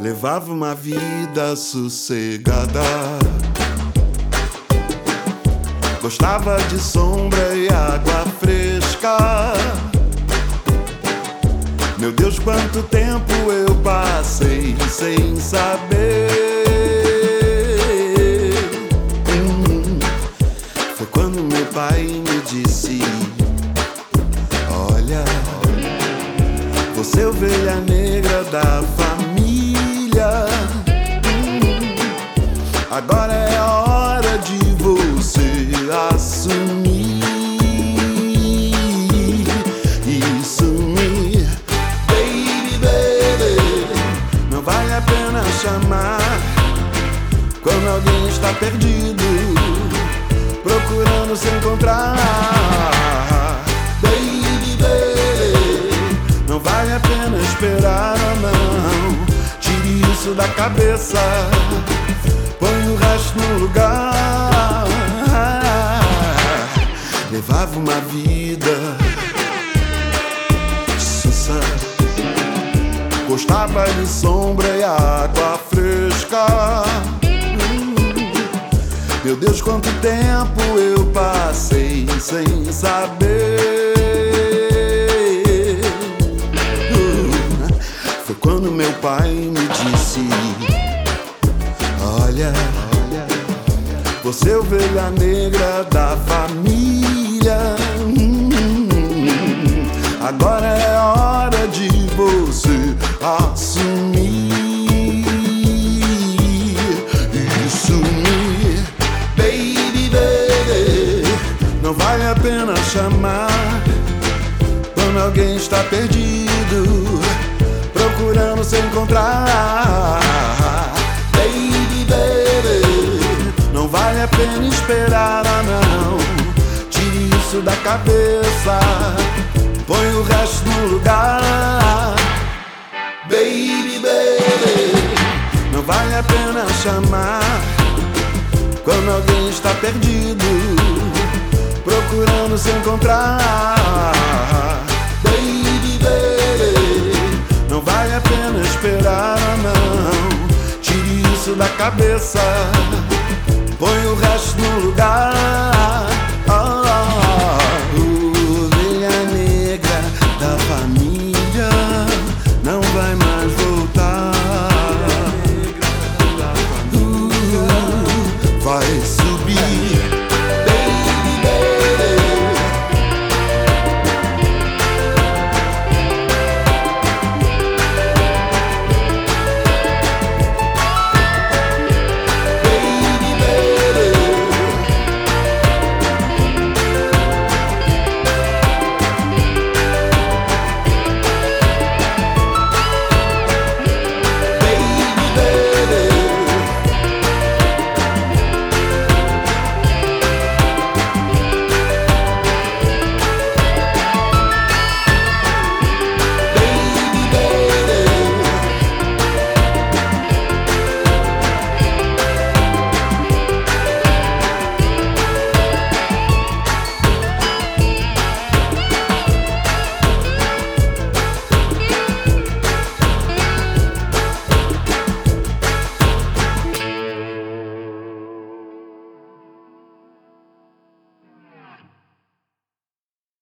Levava uma vida sossegada. Gostava de sombra e água fresca. Meu Deus, quanto tempo eu passei sem saber. Hum, foi quando meu pai me disse: Olha, você é ovelha negra da agora é a hora de você assumir. Isso me, baby, baby. Não vale a pena chamar quando alguém está perdido, procurando se encontrar. Baby, baby. Não vale a pena esperar, não. Tire isso da cabeça. Põe o resto no lugar. Levava uma vida sussa. Gostava de sombra e água fresca. Meu Deus, quanto tempo eu passei sem saber. Foi quando meu pai me Olha, você é ovelha negra da família. Agora é hora de você assumir. Isso me, baby, baby. Não vale a pena chamar quando alguém está perdido, procurando se encontrar. Pena esperar, ah, não. Tire isso da cabeça. Põe o resto no lugar. Baby, baby. Não vale a pena chamar quando alguém está perdido, procurando se encontrar. Baby, baby. Não vale a pena esperar, não. Tire isso da cabeça. Põe o resto no lugar.